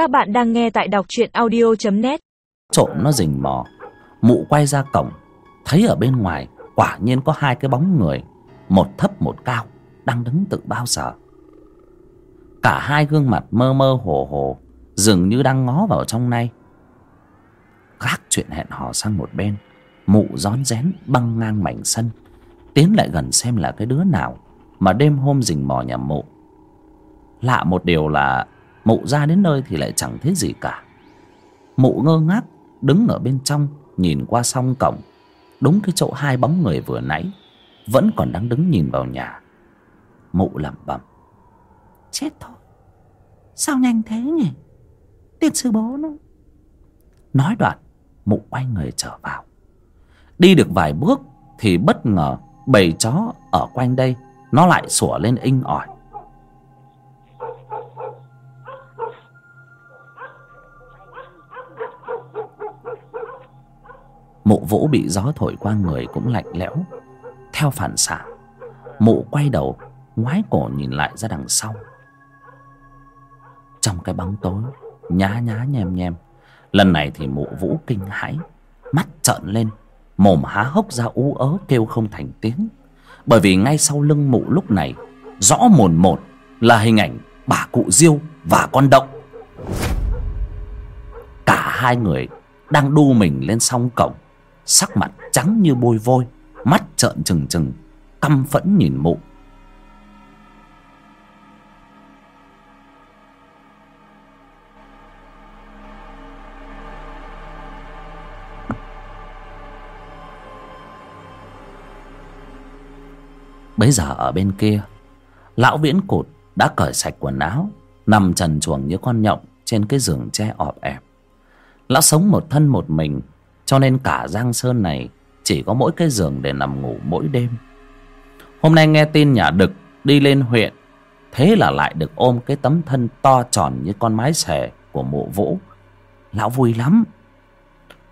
Các bạn đang nghe tại đọc truyện audio.net Trộm nó rình mò, Mụ quay ra cổng, Thấy ở bên ngoài quả nhiên có hai cái bóng người, Một thấp một cao, Đang đứng tự bao giờ. Cả hai gương mặt mơ mơ hồ hồ, Dường như đang ngó vào trong nay. Gác chuyện hẹn hò sang một bên, Mụ rón rén băng ngang mảnh sân, Tiến lại gần xem là cái đứa nào Mà đêm hôm rình mò nhà mụ. Lạ một điều là Mụ ra đến nơi thì lại chẳng thấy gì cả. Mụ ngơ ngác Đứng ở bên trong Nhìn qua song cổng. Đúng cái chỗ hai bóng người vừa nãy Vẫn còn đang đứng nhìn vào nhà. Mụ lẩm bẩm. Chết thôi. Sao nhanh thế nhỉ? Tiền sư bố nó. Nói đoạn Mụ quay người trở vào. Đi được vài bước Thì bất ngờ Bầy chó ở quanh đây Nó lại sủa lên inh ỏi Mụ vũ bị gió thổi qua người cũng lạnh lẽo. Theo phản xạ, Mụ quay đầu, Ngoái cổ nhìn lại ra đằng sau. Trong cái bóng tối, Nhá nhá nhem nhem, Lần này thì mụ vũ kinh hãi, Mắt trợn lên, Mồm há hốc ra ú ớ kêu không thành tiếng. Bởi vì ngay sau lưng mụ lúc này, Rõ mồn một Là hình ảnh bà cụ diêu và con động. Cả hai người Đang đu mình lên song cổng Sắc mặt trắng như bôi vôi, Mắt trợn trừng trừng, Căm phẫn nhìn mụ. Bấy giờ ở bên kia, Lão viễn cụt đã cởi sạch quần áo, Nằm trần chuồng như con nhộng Trên cái giường tre ọp ẹp. Lão sống một thân một mình cho nên cả Giang Sơn này Chỉ có mỗi cái giường để nằm ngủ mỗi đêm. Hôm nay nghe tin nhà Đực Đi lên huyện, Thế là lại được ôm cái tấm thân to tròn Như con mái xẻ của mộ vũ. Lão vui lắm.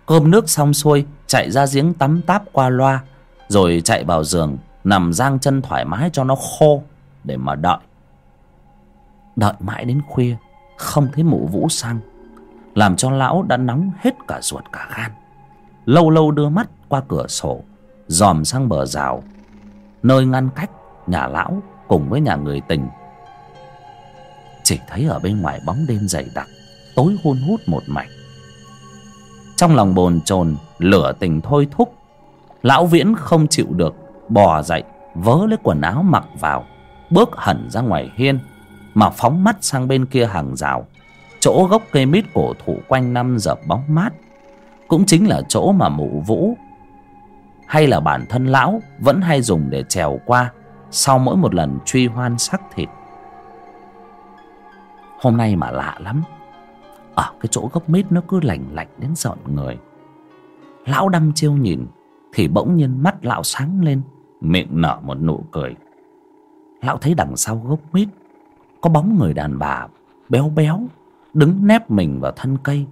Cơm nước xong xuôi, Chạy ra giếng tắm táp qua loa, Rồi chạy vào giường, nằm giang chân thoải mái cho nó khô để mà đợi. Đợi mãi đến khuya, không thấy mụ vũ sang, làm cho lão đã nóng hết cả ruột cả gan lâu lâu đưa mắt qua cửa sổ, dòm sang bờ rào, nơi ngăn cách nhà lão cùng với nhà người tình. Chỉ thấy ở bên ngoài bóng đêm dày đặc, tối hun hút một mảnh. Trong lòng bồn chồn, lửa tình thôi thúc, lão viễn không chịu được, bò dậy, vớ lấy quần áo mặc vào, bước hẳn ra ngoài hiên, mà phóng mắt sang bên kia hàng rào, chỗ gốc cây mít cổ thụ quanh năm dập bóng mát cũng chính là chỗ mà mụ vũ, hay là bản thân lão, vẫn hay dùng để trèo qua sau mỗi một lần truy hoan sắc thịt. Hôm nay mà lạ lắm. Ở cái chỗ gốc mít nó cứ lành lạnh đến giận người. Lão đăm chiêu nhìn thì bỗng nhiên mắt lão sáng lên, miệng nở một nụ cười. Lão thấy đằng sau gốc mít, có bóng người đàn bà béo béo đứng nép mình vào thân cây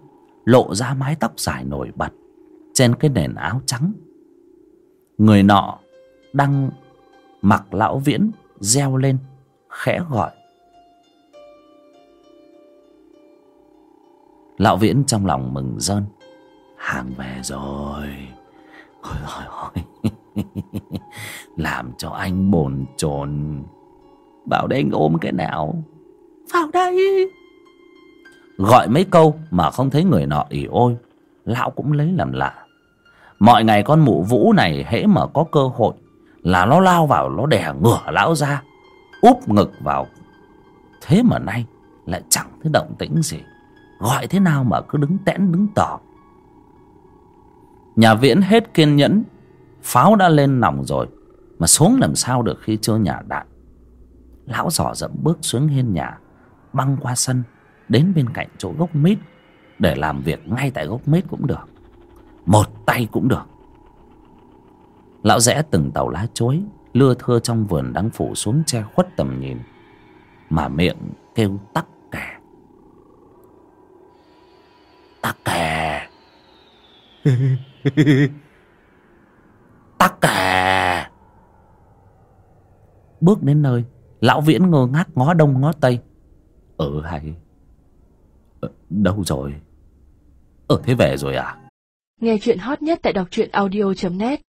lộ ra mái tóc dài nổi bật trên cái nền áo trắng. Người nọ đang mặc lão viễn reo lên, khẽ gọi. Lão viễn trong lòng mừng rơn. Hàng về rồi. Ôi ôi ôi. Làm cho anh bồn chồn. Bảo đây anh ôm cái nào? Vào đây gọi mấy câu mà không thấy người nọ ỉ ôi. Lão cũng lấy làm lạ. Mọi ngày con mụ vũ này hễ mà có cơ hội là nó lao vào, nó đè ngửa lão ra, úp ngực vào. Thế mà nay lại chẳng thấy động tĩnh gì. Gọi thế nào mà cứ đứng tẽn, đứng tỏ nhà viễn hết kiên nhẫn, pháo đã lên nòng rồi mà xuống làm sao được khi chưa nhả đạn. Lão dò dẫm bước xuống hiên nhà, băng qua sân đến bên cạnh chỗ gốc mít để làm việc ngay tại gốc mít cũng được một tay cũng được. Lão rẽ từng tàu lá chuối lưa thưa trong vườn đang phủ xuống che khuất tầm nhìn mà miệng kêu tắc kè. Tắc kè. Tắc kè. Bước đến nơi lão viễn ngơ ngác ngó đông ngó tây. Ừ hay đâu rồi? Ở thế về rồi à? Nghe chuyện hot nhất tại đọc truyện audio.net